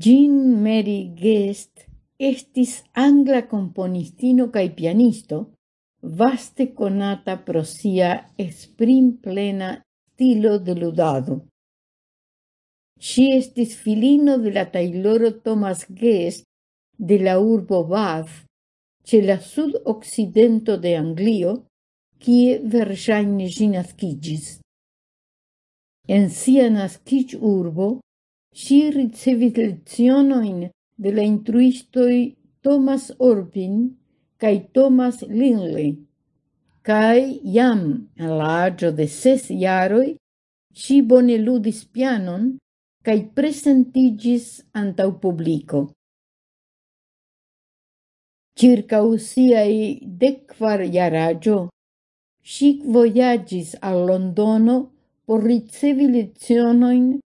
Jean Mary Guest estis angla componistino cae pianisto, vaste conata pro sia esprim plena stilo de ludado. Si estis filino de la tailoro Thomas Guest de la urbo Bath, ce la sud-occidento de Anglio, kie versaine ĝi naskiĝis. En sia naskiĝurbo si ricevit lezionoin de la intruistoi Thomas Orpin cae Thomas Linley, Cae iam, en la de ses iaroi, si bone ludis pianon cae presentigis antau publico. Circa usiai decvar iaragio, si voyagis al Londono por ricevi lezionoin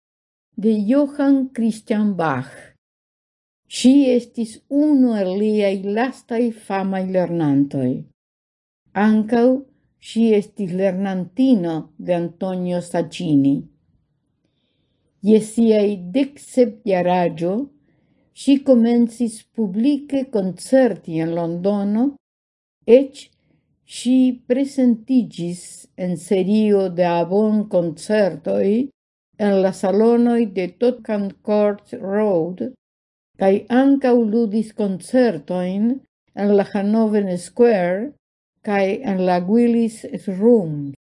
de Johann Christian Bach. Si estis unu el liai lastai famai lernantoi. Ancau si estis lernantino de Antonio Sacchini. Iesiei dexep decsep si comensis publice concerti en Londono, ec si presentigis en serio de avon concertoi en la salonoi de Totcan Court Road, cae ancau ludis concertoin en la Hanoven Square cae en la Willis Room.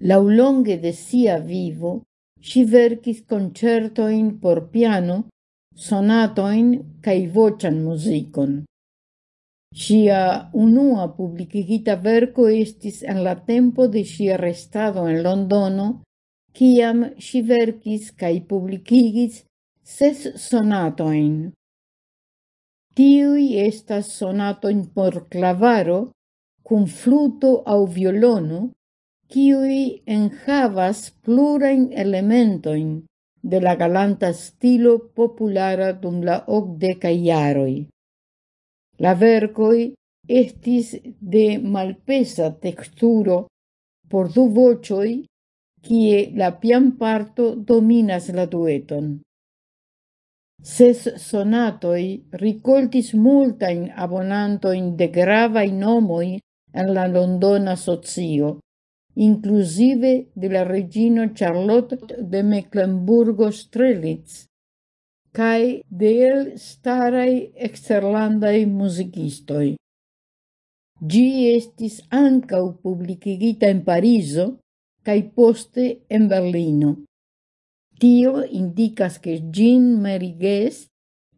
Laulonge de sia vivo, si vercis concertoin por piano, sonatoin cae vocan musicon. Sia unua publicigita verco estis en la tempo de sia restado en Londono, ciam si verkis kaj publicigis ses sonatoin. Tiui estas sonatoin por clavaro, cum fluto au violono, kiuj enhavas plurain elementoin de la galanta stilo populara dum la okdekaj jaroj. La vercoi estis de malpesa texturo por du vocioi, kie la pian parto dominas la dueton. Ses sonatoi ricoltis multain abonantoin de gravai nomoi en la londona socio, inclusive de la regino Charlotte de Mecklenburgo-Strelitz, cae del starai exterlandai musicistoi. Gi estis ancau publicigita in Pariso, cae poste en Berlino. Tio indicas che Jean Merigues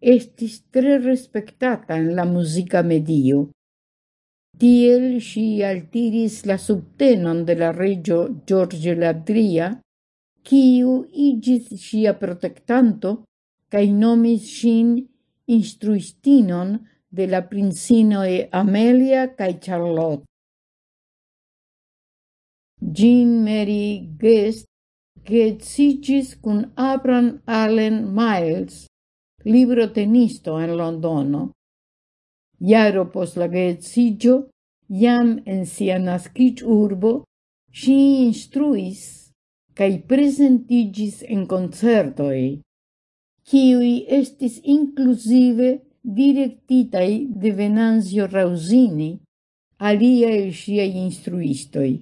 estis tre respectata en la musica medio. Tiel si altiris la subtenon de la regio Giorgio Ladria, quiu igis sia protectanto cae nomis sin instruistinon de la princinoe Amelia cae Charlotte. Jean Mary Guest geetsiĝis cun Abram Allen Miles, libro tenisto en Londono. Iaro pos la geetsiĝo, jam en sia naskiĝurbo, si instruis cae presentigis en concertoi kiui estis inclusive directitai de Venanzio Rausini, aliae siei instruistoi.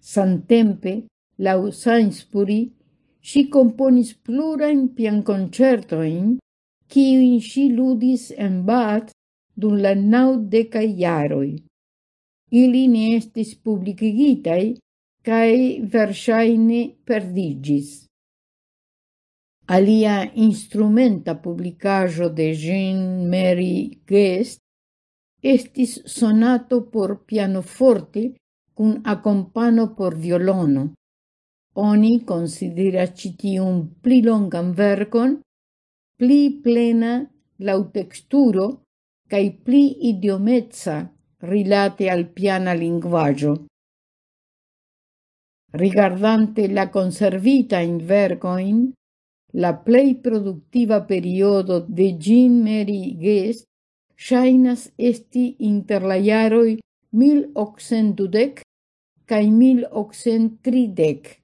Santempe, lau Sainsbury, si componis plurain pianconcertoin, in si ludis en Bath dum la naudeca iaroi. Ili ne estis publicigitai, cae versaine perdigis. Alia instrumenta publicajo de Jean Mary Guest estis sonato por pianoforte cun accompano por violono. Oni considera citium pli longan vercon, pli plena lautexturo cae pli idiomezza rilate al piana linguaggio. Rigardante la conservita in vercoin, La plei productiva periodo de Jean Mary Guest shainas esti inter la iaroi 1810 cae 1830,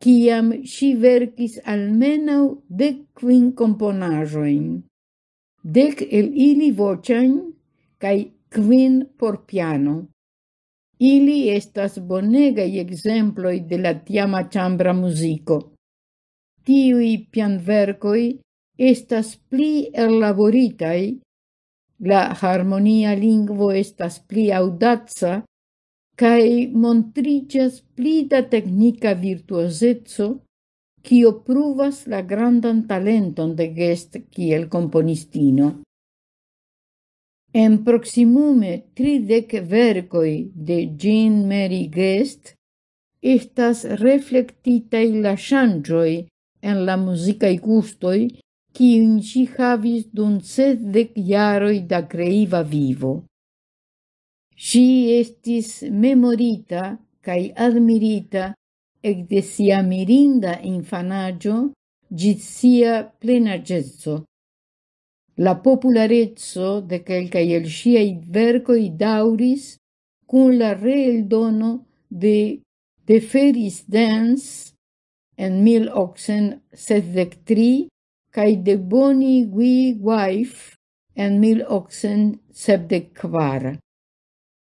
ciam si verkis almenau dec quin componajoin, dec el ili vocian, cae quin por piano. Ili estas bonegai exemploi de la tiama chambra musico tiui pianvercoi estas pli erlaboritai, la harmonia lingvo estas pli audazza, cae montricias pli da tecnica virtuosezzo, cio pruvas la grandan talenton de Gest kiel componistino. En proximume tridec vercoi de Jean Mary Guest estas reflectitei la changioi en la musicae gustoi kiun si havis de chiaro jaroi da creiva vivo. Si estis memorita cae admirita ec de sia mirinda infanaggio git sia plenagezzo. La popularezzo de quelcae el siai vercoi dauris cun la reeldono de Deferis Dance en 1873 cae de Bonnie Wee Wife en 1874.